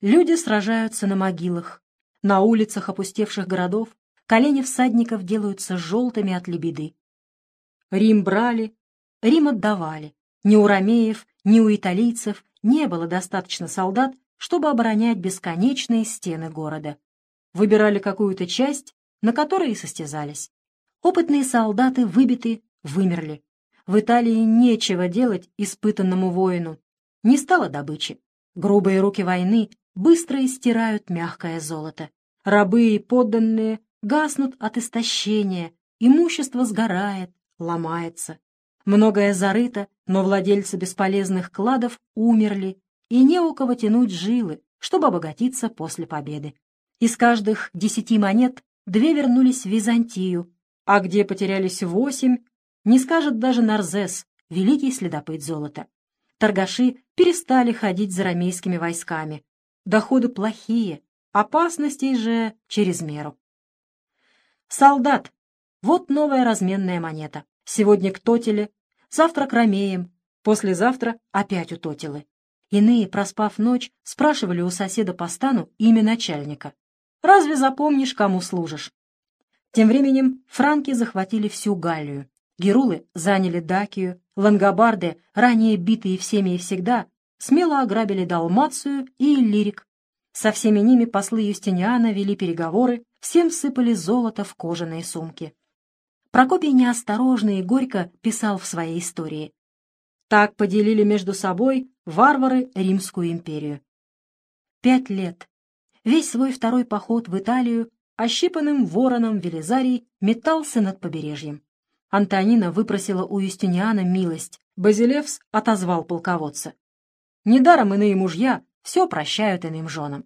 Люди сражаются на могилах. На улицах опустевших городов колени всадников делаются желтыми от лебеды. Рим брали, Рим отдавали. Ни у ромеев, ни у италийцев не было достаточно солдат, чтобы оборонять бесконечные стены города. Выбирали какую-то часть, на которой и состязались. Опытные солдаты выбиты, вымерли. В Италии нечего делать испытанному воину. Не стало добычи. Грубые руки войны быстро истирают мягкое золото. Рабы и подданные гаснут от истощения, имущество сгорает, ломается. Многое зарыто, но владельцы бесполезных кладов умерли, и не у кого тянуть жилы, чтобы обогатиться после победы. Из каждых десяти монет две вернулись в Византию, а где потерялись восемь, не скажет даже Нарзес, великий следопыт золота. Торгаши перестали ходить за ромейскими войсками. Доходы плохие, опасностей же через меру. Солдат. Вот новая разменная монета. Сегодня к Тотеле, завтра к Ромеям, послезавтра опять у Тотелы. Иные, проспав ночь, спрашивали у соседа по стану имя начальника. «Разве запомнишь, кому служишь?» Тем временем франки захватили всю Галлию. Герулы заняли Дакию, лангобарды, ранее битые всеми и всегда, смело ограбили Далмацию и Иллирик. Со всеми ними послы Юстиниана вели переговоры, всем сыпали золото в кожаные сумки. Прокопий неосторожно и горько писал в своей истории. Так поделили между собой варвары Римскую империю. Пять лет. Весь свой второй поход в Италию ощипанным вороном Велизарий метался над побережьем. Антонина выпросила у Юстиниана милость. Базилевс отозвал полководца. Недаром иные мужья все прощают иным женам.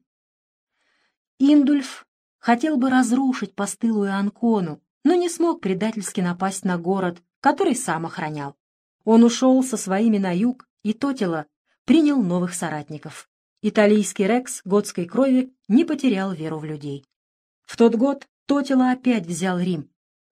Индульф хотел бы разрушить постылую Анкону, но не смог предательски напасть на город, который сам охранял. Он ушел со своими на юг, и Тотила принял новых соратников. Италийский Рекс готской крови не потерял веру в людей. В тот год Тотила опять взял Рим.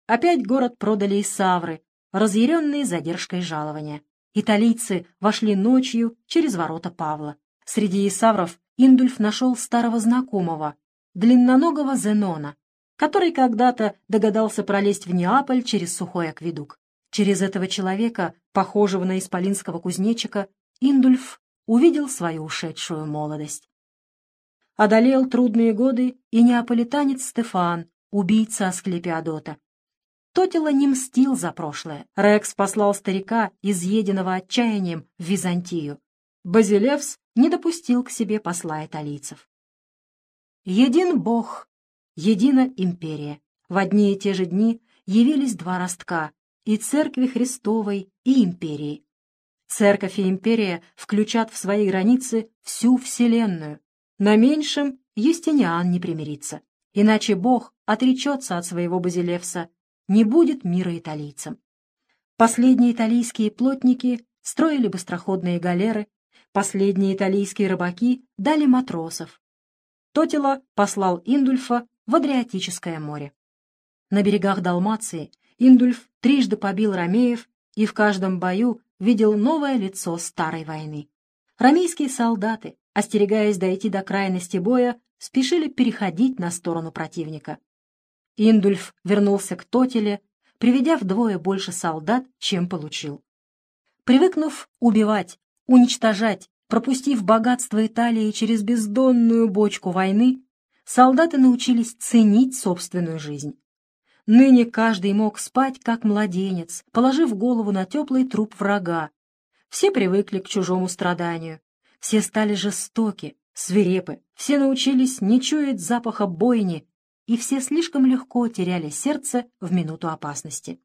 Опять город продали из Савры, разъяренные задержкой жалования. Италийцы вошли ночью через ворота Павла. Среди исавров Индульф нашел старого знакомого, длинноногого Зенона, который когда-то догадался пролезть в Неаполь через сухой акведук. Через этого человека, похожего на исполинского кузнечика, Индульф увидел свою ушедшую молодость. Одолел трудные годы и неаполитанец Стефан, убийца Асклепиадота. Тотила не мстил за прошлое. Рекс послал старика, изъеденного отчаянием, в Византию. Базилевс не допустил к себе посла италийцев. Един Бог, едина империя. В одни и те же дни явились два ростка и Церкви Христовой, и империи. Церковь и империя включат в свои границы всю Вселенную. На меньшем Юстиниан не примирится, иначе Бог отречется от своего Базилевса, не будет мира италийцам. Последние италийские плотники строили быстроходные галеры, последние италийские рыбаки дали матросов. Тотила послал Индульфа в Адриатическое море. На берегах Далмации Индульф трижды побил ромеев и в каждом бою видел новое лицо старой войны. Ромейские солдаты, остерегаясь дойти до крайности боя, спешили переходить на сторону противника. Индульф вернулся к Тотеле, приведя вдвое больше солдат, чем получил. Привыкнув убивать, уничтожать, пропустив богатство Италии через бездонную бочку войны, солдаты научились ценить собственную жизнь. Ныне каждый мог спать, как младенец, положив голову на теплый труп врага. Все привыкли к чужому страданию. Все стали жестоки, свирепы. Все научились не чуять запаха бойни, и все слишком легко теряли сердце в минуту опасности.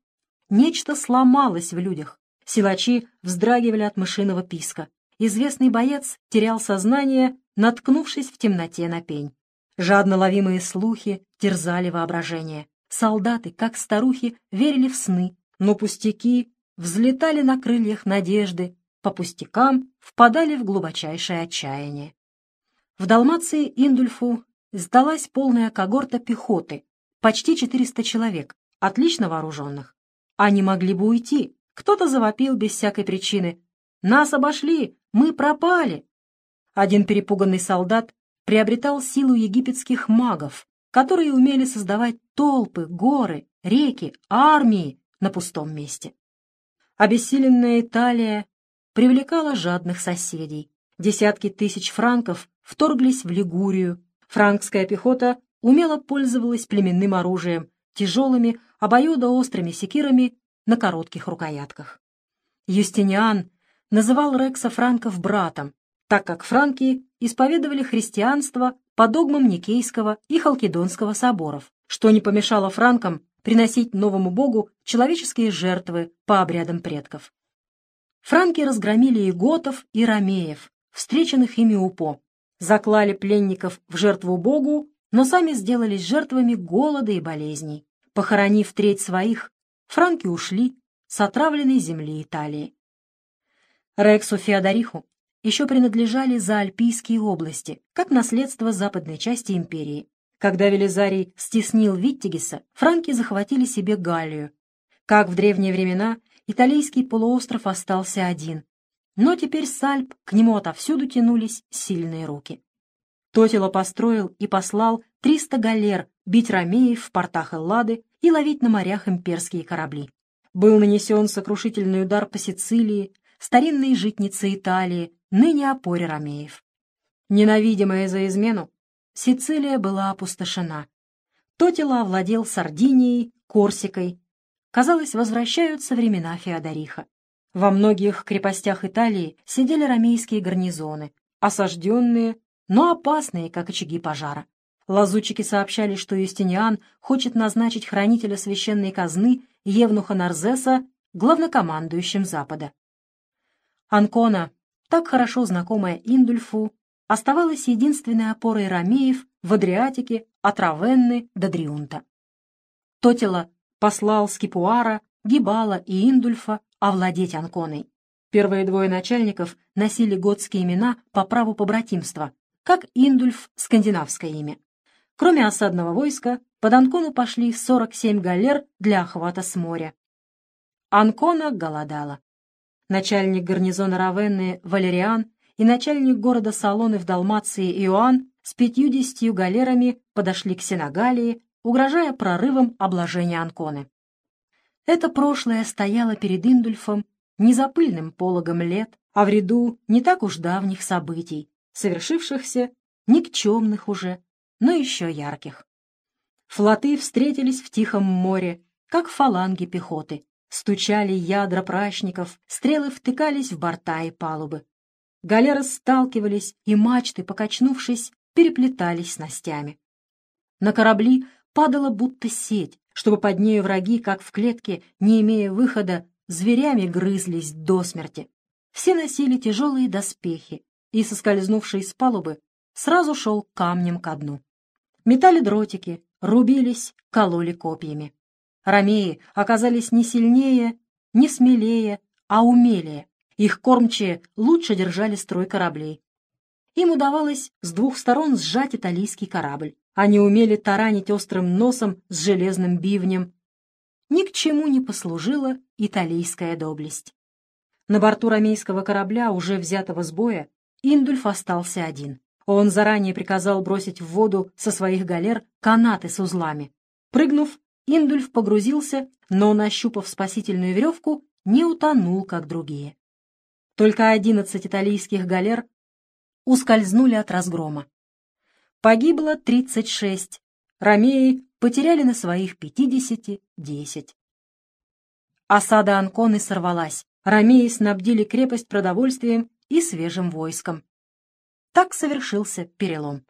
Нечто сломалось в людях. Силачи вздрагивали от мышиного писка. Известный боец терял сознание, наткнувшись в темноте на пень. Жадно ловимые слухи терзали воображение. Солдаты, как старухи, верили в сны, но пустяки взлетали на крыльях надежды, по пустякам впадали в глубочайшее отчаяние. В Далмации Индульфу сдалась полная когорта пехоты, почти 400 человек, отлично вооруженных. Они могли бы уйти, кто-то завопил без всякой причины. «Нас обошли! Мы пропали!» Один перепуганный солдат приобретал силу египетских магов, которые умели создавать толпы, горы, реки, армии на пустом месте. Обессиленная Италия привлекала жадных соседей. Десятки тысяч франков вторглись в Лигурию. Франкская пехота умело пользовалась племенным оружием, тяжелыми, обоюдоострыми секирами на коротких рукоятках. Юстиниан называл Рекса франков братом, так как франки исповедовали христианство по догмам Никейского и Халкидонского соборов, что не помешало франкам приносить новому богу человеческие жертвы по обрядам предков. Франки разгромили и готов, и ромеев, встреченных ими у По, заклали пленников в жертву богу, но сами сделались жертвами голода и болезней. Похоронив треть своих, франки ушли с отравленной земли Италии. Рексу Феодориху еще принадлежали заальпийские области, как наследство западной части империи. Когда Велизарий стеснил Виттигиса, франки захватили себе Галлию. Как в древние времена, италийский полуостров остался один. Но теперь с Альп к нему отовсюду тянулись сильные руки. Тотило построил и послал 300 галер бить ромеев в портах Эллады и ловить на морях имперские корабли. Был нанесен сокрушительный удар по Сицилии, старинной житнице Италии, ныне опоре ромеев. Ненавидимая за измену, Сицилия была опустошена. Тотила овладел Сардинией, Корсикой. Казалось, возвращаются времена Феодориха. Во многих крепостях Италии сидели ромейские гарнизоны, осажденные, но опасные, как очаги пожара. Лазутчики сообщали, что Юстиниан хочет назначить хранителя священной казны Евнуха Нарзеса главнокомандующим Запада. Анкона, так хорошо знакомая Индульфу, оставалась единственной опорой ромеев в Адриатике от Равенны до Дриунта. Тотила послал Скипуара, Гибала и Индульфа овладеть Анконой. Первые двое начальников носили готские имена по праву побратимства, как Индульф — скандинавское имя. Кроме осадного войска, под Анкону пошли 47 галер для охвата с моря. Анкона голодала. Начальник гарнизона Равенны Валериан и начальник города Салоны в Далмации Иоанн с пятьюдесятью галерами подошли к Сенагалии, угрожая прорывом обложения Анконы. Это прошлое стояло перед Индульфом не за пыльным пологом лет, а в ряду не так уж давних событий, совершившихся, никчемных уже, но еще ярких. Флоты встретились в Тихом море, как фаланги пехоты. Стучали ядра прачников, стрелы втыкались в борта и палубы. Галеры сталкивались, и мачты, покачнувшись, переплетались снастями. На корабли падала будто сеть, чтобы под нею враги, как в клетке, не имея выхода, зверями грызлись до смерти. Все носили тяжелые доспехи, и, соскользнувший с палубы, сразу шел камнем ко дну. Метали дротики, рубились, кололи копьями. Ромеи оказались не сильнее, не смелее, а умелее. Их кормчие лучше держали строй кораблей. Им удавалось с двух сторон сжать италийский корабль. Они умели таранить острым носом с железным бивнем. Ни к чему не послужила италийская доблесть. На борту ромейского корабля, уже взятого с боя, Индульф остался один. Он заранее приказал бросить в воду со своих галер канаты с узлами. Прыгнув, Индульф погрузился, но, нащупав спасительную веревку, не утонул, как другие. Только одиннадцать итальянских галер ускользнули от разгрома. Погибло тридцать шесть. Ромеи потеряли на своих пятидесяти десять. Осада Анконы сорвалась. Ромеи снабдили крепость продовольствием и свежим войском. Так совершился перелом.